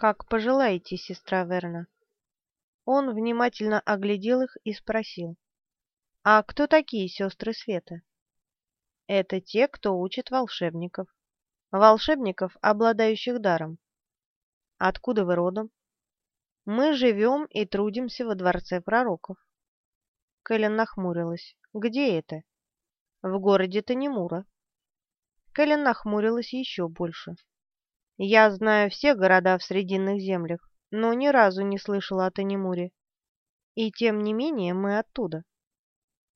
«Как пожелаете, сестра Верна». Он внимательно оглядел их и спросил. «А кто такие сестры Света?» «Это те, кто учит волшебников. Волшебников, обладающих даром». «Откуда вы родом?» «Мы живем и трудимся во дворце пророков». Кэлен нахмурилась. «Где это?» «В городе Танимура». Кэлен нахмурилась еще больше. «Я знаю все города в Срединных землях, но ни разу не слышала о Танимуре. И тем не менее мы оттуда».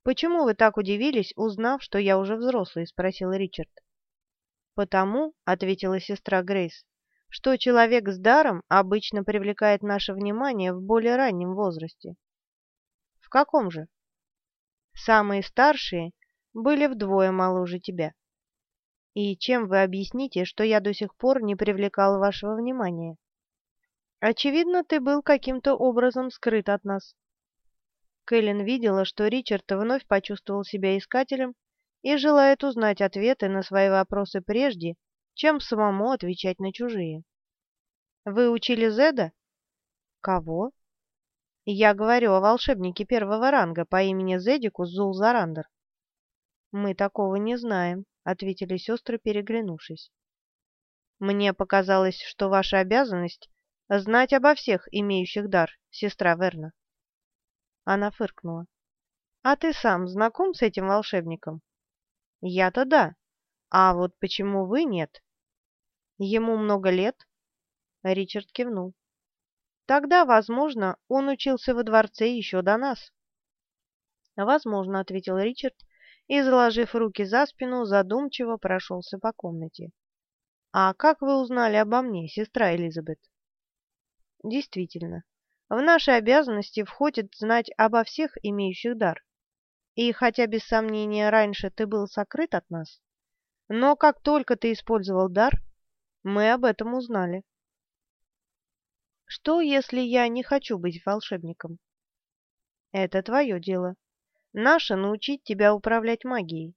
«Почему вы так удивились, узнав, что я уже взрослый?» — спросил Ричард. «Потому», — ответила сестра Грейс, — «что человек с даром обычно привлекает наше внимание в более раннем возрасте». «В каком же?» «Самые старшие были вдвое моложе тебя». «И чем вы объясните, что я до сих пор не привлекал вашего внимания?» «Очевидно, ты был каким-то образом скрыт от нас». Кэлен видела, что Ричард вновь почувствовал себя искателем и желает узнать ответы на свои вопросы прежде, чем самому отвечать на чужие. «Вы учили Зеда?» «Кого?» «Я говорю о волшебнике первого ранга по имени Зедикус Зулзарандер». «Мы такого не знаем», — ответили сестры, переглянувшись. «Мне показалось, что ваша обязанность — знать обо всех, имеющих дар, сестра Верна». Она фыркнула. «А ты сам знаком с этим волшебником?» «Я-то да. А вот почему вы нет?» «Ему много лет?» Ричард кивнул. «Тогда, возможно, он учился во дворце еще до нас». «Возможно», — ответил Ричард, и, заложив руки за спину, задумчиво прошелся по комнате. «А как вы узнали обо мне, сестра Элизабет?» «Действительно, в наши обязанности входит знать обо всех имеющих дар. И хотя, без сомнения, раньше ты был сокрыт от нас, но как только ты использовал дар, мы об этом узнали. Что, если я не хочу быть волшебником? Это твое дело. Наше — научить тебя управлять магией.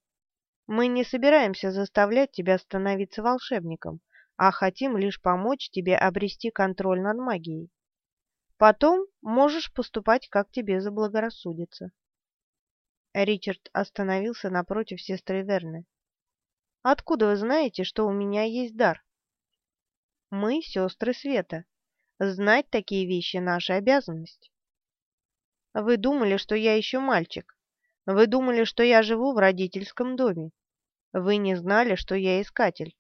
Мы не собираемся заставлять тебя становиться волшебником, а хотим лишь помочь тебе обрести контроль над магией. Потом можешь поступать, как тебе заблагорассудится. Ричард остановился напротив сестры Верны. «Откуда вы знаете, что у меня есть дар?» «Мы сестры Света. Знать такие вещи — наша обязанность». «Вы думали, что я еще мальчик. Вы думали, что я живу в родительском доме. Вы не знали, что я искатель.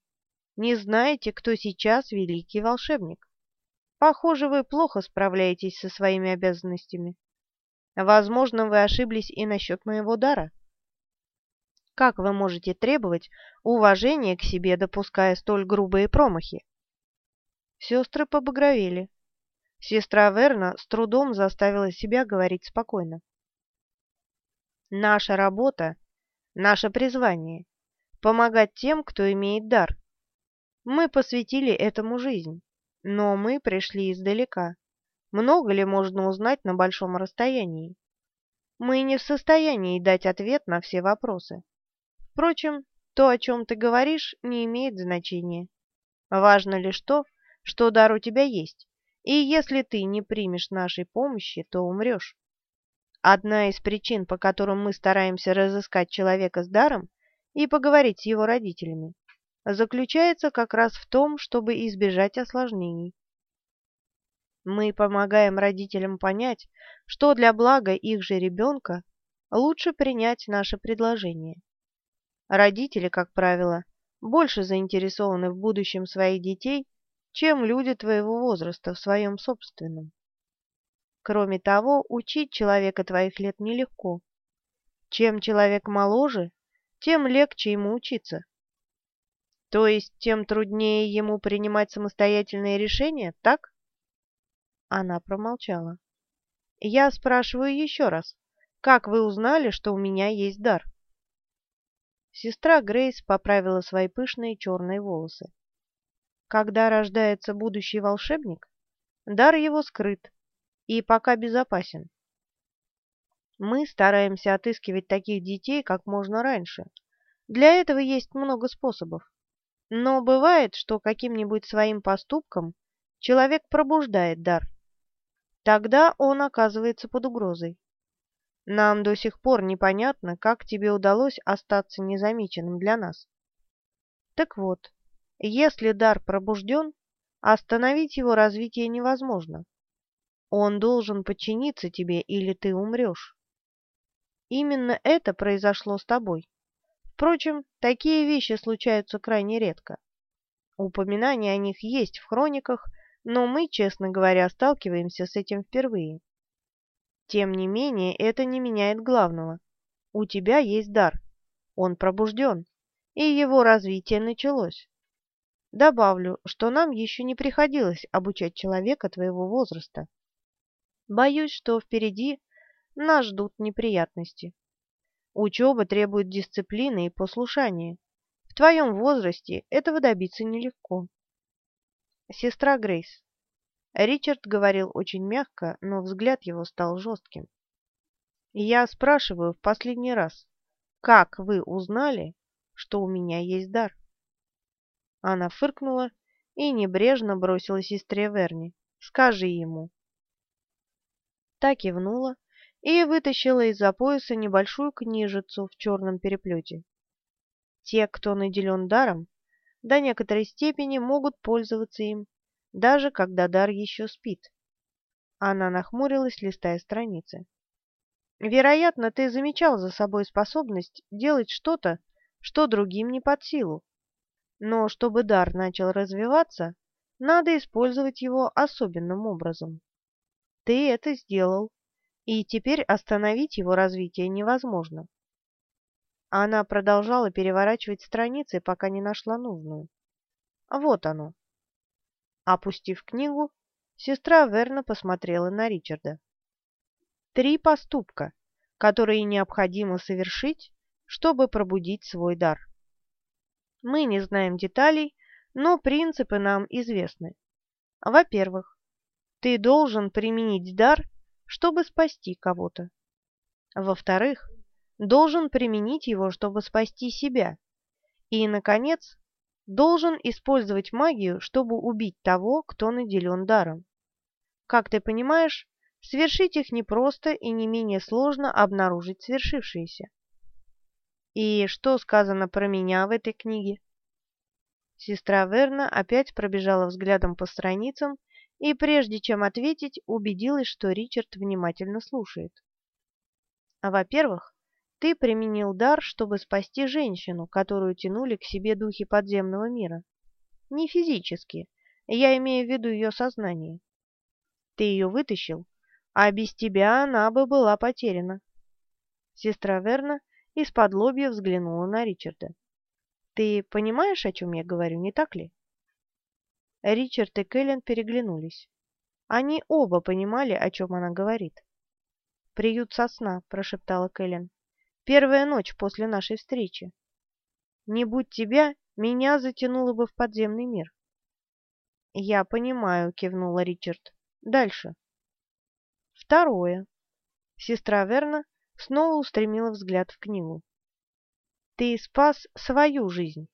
Не знаете, кто сейчас великий волшебник. Похоже, вы плохо справляетесь со своими обязанностями. Возможно, вы ошиблись и насчет моего дара. Как вы можете требовать уважения к себе, допуская столь грубые промахи? Сестры побагровели. Сестра Верна с трудом заставила себя говорить спокойно. Наша работа, наше призвание – помогать тем, кто имеет дар. Мы посвятили этому жизнь. Но мы пришли издалека. Много ли можно узнать на большом расстоянии? Мы не в состоянии дать ответ на все вопросы. Впрочем, то, о чем ты говоришь, не имеет значения. Важно лишь то, что дар у тебя есть, и если ты не примешь нашей помощи, то умрешь. Одна из причин, по которым мы стараемся разыскать человека с даром и поговорить с его родителями, заключается как раз в том, чтобы избежать осложнений. Мы помогаем родителям понять, что для блага их же ребенка лучше принять наше предложение. Родители, как правило, больше заинтересованы в будущем своих детей, чем люди твоего возраста в своем собственном. Кроме того, учить человека твоих лет нелегко. Чем человек моложе, тем легче ему учиться. То есть тем труднее ему принимать самостоятельные решения, так? Она промолчала. Я спрашиваю еще раз. Как вы узнали, что у меня есть дар? Сестра Грейс поправила свои пышные черные волосы. Когда рождается будущий волшебник, дар его скрыт и пока безопасен. Мы стараемся отыскивать таких детей как можно раньше. Для этого есть много способов. Но бывает, что каким-нибудь своим поступком человек пробуждает дар. Тогда он оказывается под угрозой. Нам до сих пор непонятно, как тебе удалось остаться незамеченным для нас. Так вот, если дар пробужден, остановить его развитие невозможно. Он должен подчиниться тебе, или ты умрешь. Именно это произошло с тобой. Впрочем, такие вещи случаются крайне редко. Упоминания о них есть в хрониках, но мы, честно говоря, сталкиваемся с этим впервые. Тем не менее, это не меняет главного. У тебя есть дар, он пробужден, и его развитие началось. Добавлю, что нам еще не приходилось обучать человека твоего возраста. Боюсь, что впереди нас ждут неприятности. Учеба требует дисциплины и послушания. В твоем возрасте этого добиться нелегко. Сестра Грейс. Ричард говорил очень мягко, но взгляд его стал жестким. Я спрашиваю в последний раз, как вы узнали, что у меня есть дар? Она фыркнула и небрежно бросила сестре Верни. Скажи ему. Та кивнула и вытащила из-за пояса небольшую книжицу в черном переплете. Те, кто наделен даром, до некоторой степени могут пользоваться им, даже когда дар еще спит. Она нахмурилась, листая страницы. Вероятно, ты замечал за собой способность делать что-то, что другим не под силу. Но чтобы дар начал развиваться, надо использовать его особенным образом. Ты это сделал, и теперь остановить его развитие невозможно. Она продолжала переворачивать страницы, пока не нашла нужную. Вот оно. Опустив книгу, сестра Верна посмотрела на Ричарда. Три поступка, которые необходимо совершить, чтобы пробудить свой дар. Мы не знаем деталей, но принципы нам известны. Во-первых, ты должен применить дар, чтобы спасти кого-то. Во-вторых, должен применить его, чтобы спасти себя. И, наконец, должен использовать магию, чтобы убить того, кто наделен даром. Как ты понимаешь, свершить их непросто и не менее сложно обнаружить свершившееся. И что сказано про меня в этой книге? Сестра Верна опять пробежала взглядом по страницам и, прежде чем ответить, убедилась, что Ричард внимательно слушает. Во-первых, ты применил дар, чтобы спасти женщину, которую тянули к себе духи подземного мира. Не физически, я имею в виду ее сознание. Ты ее вытащил, а без тебя она бы была потеряна. Сестра Верна из-под лобья взглянула на Ричарда. Ты понимаешь, о чем я говорю, не так ли? Ричард и Кэлен переглянулись. Они оба понимали, о чем она говорит. «Приют сосна», — прошептала Кэлен. Первая ночь после нашей встречи. Не будь тебя, меня затянуло бы в подземный мир. Я понимаю, кивнула Ричард. Дальше. Второе. Сестра Верна снова устремила взгляд в книгу. Ты спас свою жизнь.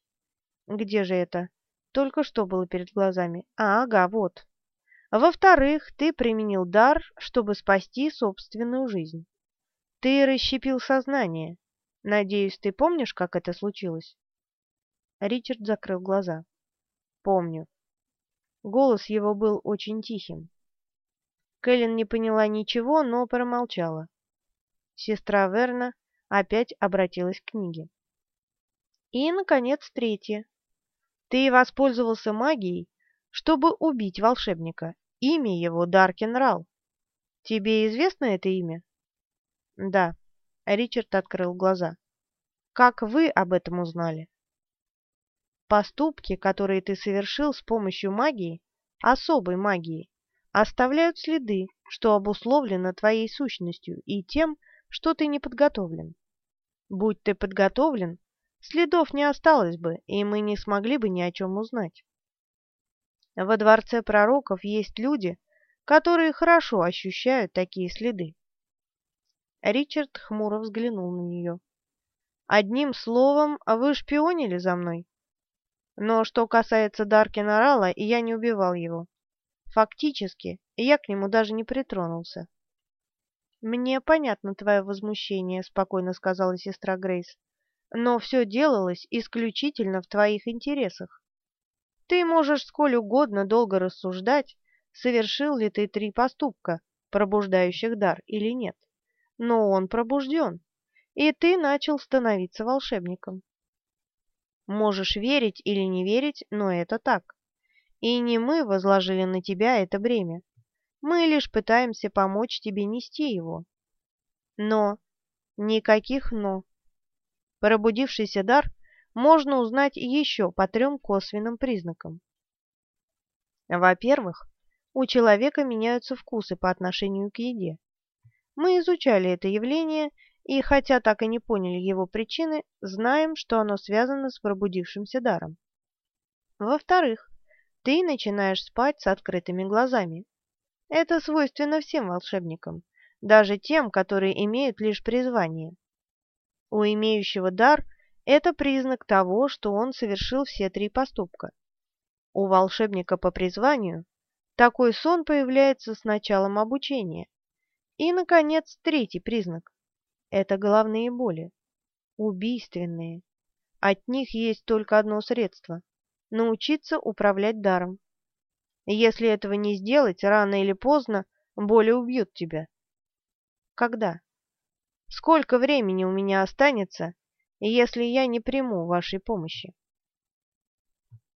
Где же это? Только что было перед глазами. А, ага, вот. Во-вторых, ты применил дар, чтобы спасти собственную жизнь. Ты расщепил сознание. Надеюсь, ты помнишь, как это случилось? Ричард закрыл глаза. Помню. Голос его был очень тихим. Кэлен не поняла ничего, но промолчала. Сестра Верна опять обратилась к книге. И, наконец, третье. Ты воспользовался магией, чтобы убить волшебника. Имя его Даркин Рал. Тебе известно это имя? Да. Ричард открыл глаза. Как вы об этом узнали? Поступки, которые ты совершил с помощью магии, особой магии, оставляют следы, что обусловлено твоей сущностью и тем, что ты не подготовлен. Будь ты подготовлен, следов не осталось бы, и мы не смогли бы ни о чем узнать. Во дворце пророков есть люди, которые хорошо ощущают такие следы. Ричард хмуро взглянул на нее. «Одним словом, вы шпионили за мной. Но что касается Даркина Рала, я не убивал его. Фактически, я к нему даже не притронулся. «Мне понятно твое возмущение», — спокойно сказала сестра Грейс, «но все делалось исключительно в твоих интересах. Ты можешь сколь угодно долго рассуждать, совершил ли ты три поступка, пробуждающих дар или нет, но он пробужден, и ты начал становиться волшебником. Можешь верить или не верить, но это так. И не мы возложили на тебя это бремя. Мы лишь пытаемся помочь тебе нести его. Но, никаких «но». Пробудившийся дар можно узнать еще по трем косвенным признакам. Во-первых, у человека меняются вкусы по отношению к еде. Мы изучали это явление и, хотя так и не поняли его причины, знаем, что оно связано с пробудившимся даром. Во-вторых, ты начинаешь спать с открытыми глазами. Это свойственно всем волшебникам, даже тем, которые имеют лишь призвание. У имеющего дар это признак того, что он совершил все три поступка. У волшебника по призванию такой сон появляется с началом обучения. И, наконец, третий признак это головные боли. Убийственные. От них есть только одно средство – научиться управлять даром. Если этого не сделать, рано или поздно боли убьют тебя. Когда? Сколько времени у меня останется, если я не приму вашей помощи?